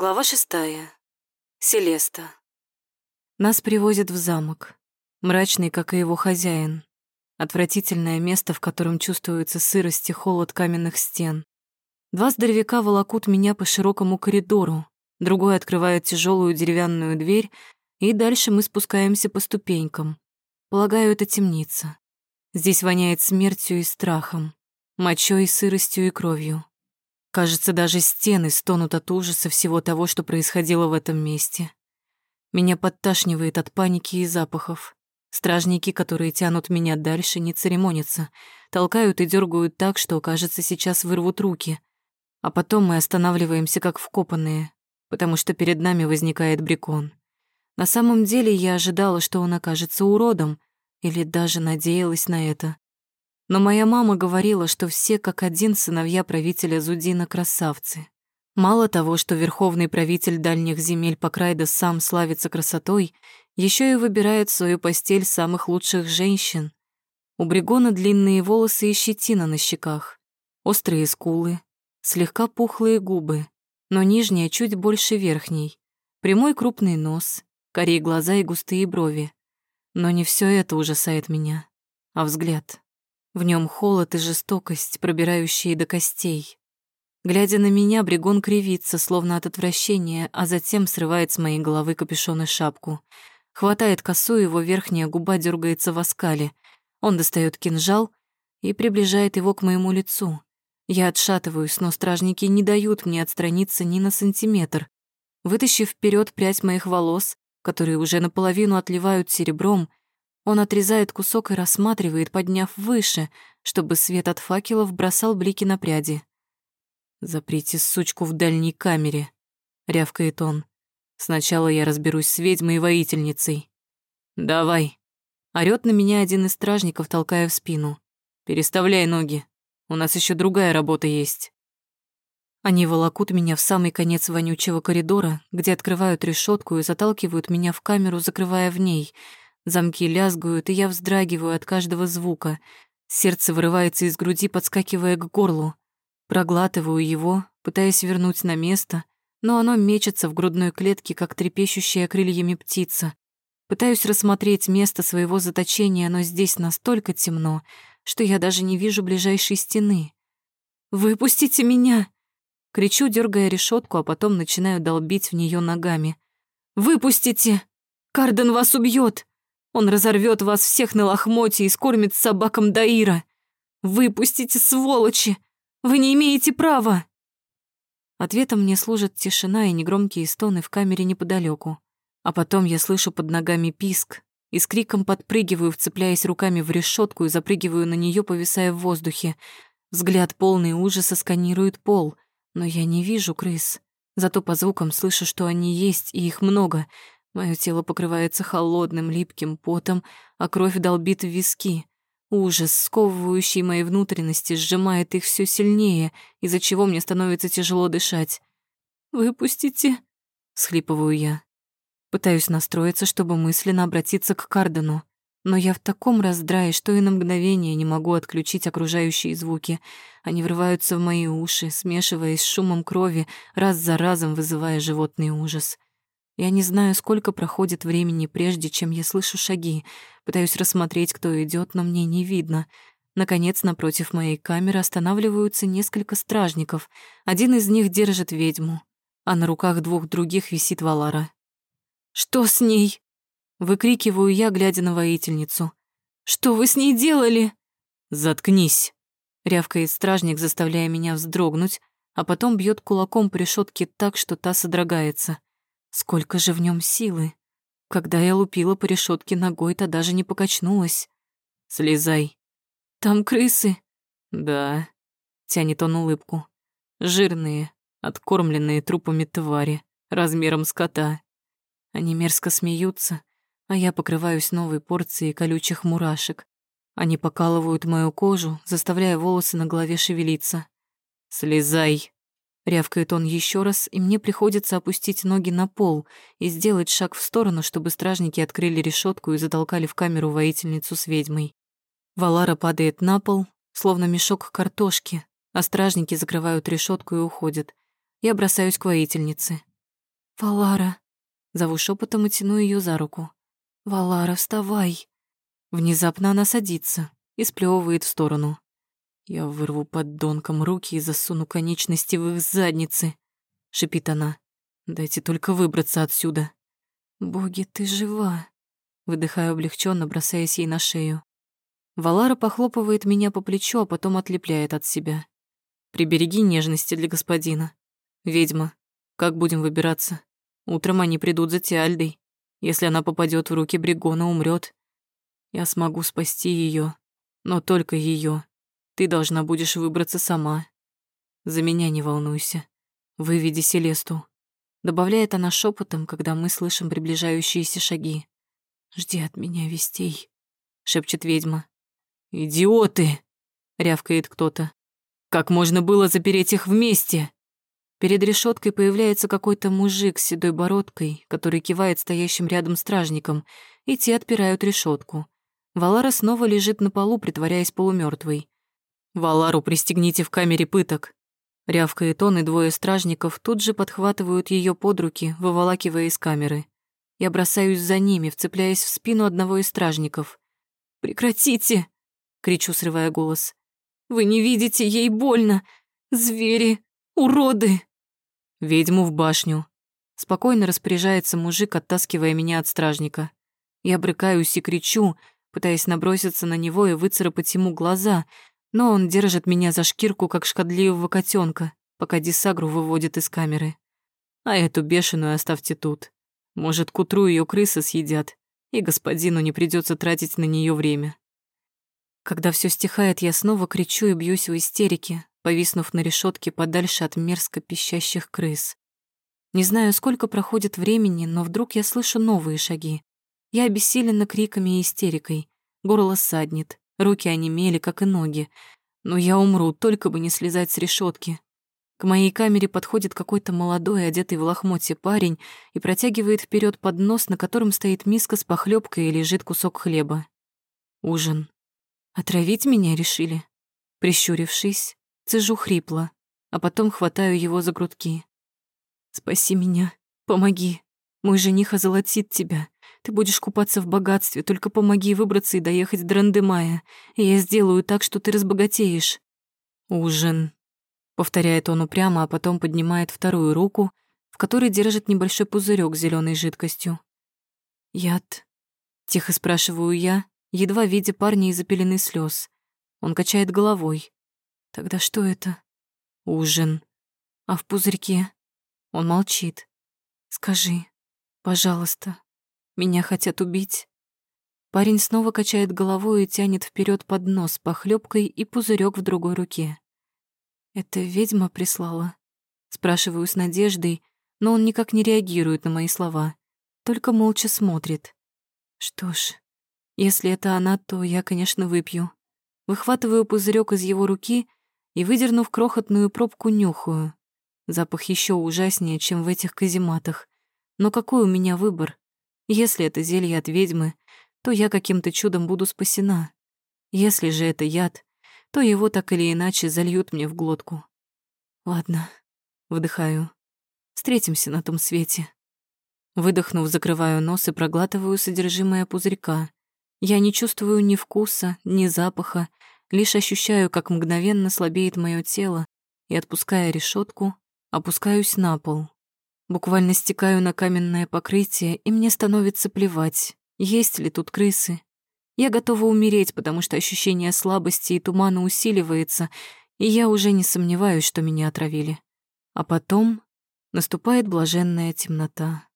Глава шестая. Селеста. Нас привозят в замок. Мрачный, как и его хозяин. Отвратительное место, в котором чувствуется сырость и холод каменных стен. Два здоровяка волокут меня по широкому коридору, другой открывает тяжелую деревянную дверь, и дальше мы спускаемся по ступенькам. Полагаю, это темница. Здесь воняет смертью и страхом, мочой, сыростью и кровью. Кажется, даже стены стонут от ужаса всего того, что происходило в этом месте. Меня подташнивает от паники и запахов. Стражники, которые тянут меня дальше, не церемонятся, толкают и дергают так, что, кажется, сейчас вырвут руки. А потом мы останавливаемся как вкопанные, потому что перед нами возникает Брикон. На самом деле я ожидала, что он окажется уродом, или даже надеялась на это. Но моя мама говорила, что все как один сыновья правителя Зудина красавцы. Мало того, что верховный правитель дальних земель Покрайда сам славится красотой, еще и выбирает в свою постель самых лучших женщин. У Бригона длинные волосы и щетина на щеках, острые скулы, слегка пухлые губы, но нижняя чуть больше верхней, прямой крупный нос, корей глаза и густые брови. Но не все это ужасает меня, а взгляд. В нем холод и жестокость, пробирающие до костей. Глядя на меня, Бригон кривится, словно от отвращения, а затем срывает с моей головы капюшон и шапку. Хватает косу, его верхняя губа дергается в оскале. Он достает кинжал и приближает его к моему лицу. Я отшатываюсь, но стражники не дают мне отстраниться ни на сантиметр. Вытащив вперед прядь моих волос, которые уже наполовину отливают серебром, он отрезает кусок и рассматривает, подняв выше, чтобы свет от факелов бросал блики на пряди. «Заприте сучку в дальней камере», — рявкает он. «Сначала я разберусь с ведьмой и воительницей». «Давай», — орёт на меня один из стражников, толкая в спину. «Переставляй ноги, у нас еще другая работа есть». Они волокут меня в самый конец вонючего коридора, где открывают решетку и заталкивают меня в камеру, закрывая в ней — Замки лязгают, и я вздрагиваю от каждого звука. Сердце вырывается из груди, подскакивая к горлу. Проглатываю его, пытаясь вернуть на место, но оно мечется в грудной клетке, как трепещущая крыльями птица. Пытаюсь рассмотреть место своего заточения, но здесь настолько темно, что я даже не вижу ближайшей стены. «Выпустите меня!» Кричу, дергая решетку, а потом начинаю долбить в нее ногами. «Выпустите! Карден вас убьет! Он разорвет вас всех на лохмотье и скормит собакам Даира. Выпустите, сволочи! Вы не имеете права!» Ответом мне служат тишина и негромкие стоны в камере неподалеку. А потом я слышу под ногами писк и с криком подпрыгиваю, вцепляясь руками в решетку и запрыгиваю на нее, повисая в воздухе. Взгляд полный ужаса сканирует пол, но я не вижу крыс. Зато по звукам слышу, что они есть, и их много — Мое тело покрывается холодным, липким потом, а кровь долбит в виски. Ужас, сковывающий мои внутренности, сжимает их все сильнее, из-за чего мне становится тяжело дышать. «Выпустите!» — схлипываю я. Пытаюсь настроиться, чтобы мысленно обратиться к Кардену, но я в таком раздрае, что и на мгновение не могу отключить окружающие звуки. Они врываются в мои уши, смешиваясь с шумом крови, раз за разом вызывая животный ужас. Я не знаю, сколько проходит времени, прежде чем я слышу шаги. Пытаюсь рассмотреть, кто идет, но мне не видно. Наконец, напротив моей камеры останавливаются несколько стражников. Один из них держит ведьму, а на руках двух других висит Валара. «Что с ней?» — выкрикиваю я, глядя на воительницу. «Что вы с ней делали?» «Заткнись!» — рявкает стражник, заставляя меня вздрогнуть, а потом бьет кулаком по решетке так, что та содрогается. Сколько же в нем силы. Когда я лупила по решетке ногой, то даже не покачнулась. Слезай. Там крысы. Да. Тянет он улыбку. Жирные, откормленные трупами твари, размером скота. Они мерзко смеются, а я покрываюсь новой порцией колючих мурашек. Они покалывают мою кожу, заставляя волосы на голове шевелиться. «Слезай!» Рявкает он еще раз, и мне приходится опустить ноги на пол и сделать шаг в сторону, чтобы стражники открыли решетку и затолкали в камеру воительницу с ведьмой. Валара падает на пол, словно мешок картошки, а стражники закрывают решетку и уходят. Я бросаюсь к воительнице. «Валара!» Зову шепотом и тяну ее за руку. «Валара, вставай!» Внезапно она садится и сплевывает в сторону. «Я вырву поддонком руки и засуну конечности в их задницы», — шипит она. «Дайте только выбраться отсюда». «Боги, ты жива!» Выдыхаю облегченно, бросаясь ей на шею. Валара похлопывает меня по плечу, а потом отлепляет от себя. «Прибереги нежности для господина. Ведьма, как будем выбираться? Утром они придут за Тиальдой. Если она попадет в руки Бригона, умрет. Я смогу спасти ее, но только ее. Ты должна будешь выбраться сама. За меня не волнуйся. Выведи Селесту. Добавляет она шепотом, когда мы слышим приближающиеся шаги. «Жди от меня вестей», — шепчет ведьма. «Идиоты!» — рявкает кто-то. «Как можно было запереть их вместе?» Перед решеткой появляется какой-то мужик с седой бородкой, который кивает стоящим рядом стражникам, и те отпирают решетку. Валара снова лежит на полу, притворяясь полумертвой. «Валару пристегните в камере пыток!» Рявкает он, и двое стражников тут же подхватывают ее под руки, выволакивая из камеры. Я бросаюсь за ними, вцепляясь в спину одного из стражников. «Прекратите!» — кричу, срывая голос. «Вы не видите, ей больно! Звери! Уроды!» «Ведьму в башню!» Спокойно распоряжается мужик, оттаскивая меня от стражника. Я брыкаюсь и кричу, пытаясь наброситься на него и выцарапать ему глаза, но он держит меня за шкирку, как шкодливого котенка, пока Дисагру выводит из камеры. А эту бешеную оставьте тут. Может, к утру ее крысы съедят, и господину не придется тратить на нее время. Когда все стихает, я снова кричу и бьюсь в истерике, повиснув на решетке подальше от мерзко пищащих крыс. Не знаю, сколько проходит времени, но вдруг я слышу новые шаги. Я обессилена криками и истерикой. Горло саднит, руки онемели, как и ноги. Но я умру, только бы не слезать с решетки. К моей камере подходит какой-то молодой, одетый в лохмотье парень и протягивает вперед поднос, на котором стоит миска с похлебкой и лежит кусок хлеба. Ужин. Отравить меня решили? Прищурившись, цежу хрипло, а потом хватаю его за грудки. «Спаси меня, помоги. Мой жених озолотит тебя. Ты будешь купаться в богатстве, только помоги выбраться и доехать до Рандемая, я сделаю так, что ты разбогатеешь». «Ужин», — повторяет он упрямо, а потом поднимает вторую руку, в которой держит небольшой пузырек с зеленой жидкостью. «Яд?» — тихо спрашиваю я, едва видя парня из-за пелены слез. Он качает головой. «Тогда что это?» «Ужин». «А в пузырьке?» Он молчит. «Скажи, пожалуйста, меня хотят убить. Парень снова качает головой и тянет вперед поднос с похлебкой и пузырек в другой руке. «Это ведьма прислала?» Спрашиваю с надеждой, но он никак не реагирует на мои слова, только молча смотрит. Что ж, если это она, то я, конечно, выпью. Выхватываю пузырек из его руки и, выдернув крохотную пробку, нюхаю. Запах еще ужаснее, чем в этих казематах. Но какой у меня выбор? Если это зелье от ведьмы, то я каким-то чудом буду спасена. Если же это яд, то его так или иначе зальют мне в глотку. Ладно, вдыхаю. Встретимся на том свете. Выдохнув, закрываю нос и проглатываю содержимое пузырька. Я не чувствую ни вкуса, ни запаха, лишь ощущаю, как мгновенно слабеет мое тело, и, отпуская решетку, опускаюсь на пол. Буквально стекаю на каменное покрытие, и мне становится плевать, есть ли тут крысы. Я готова умереть, потому что ощущение слабости и тумана усиливается, и я уже не сомневаюсь, что меня отравили. А потом наступает блаженная темнота.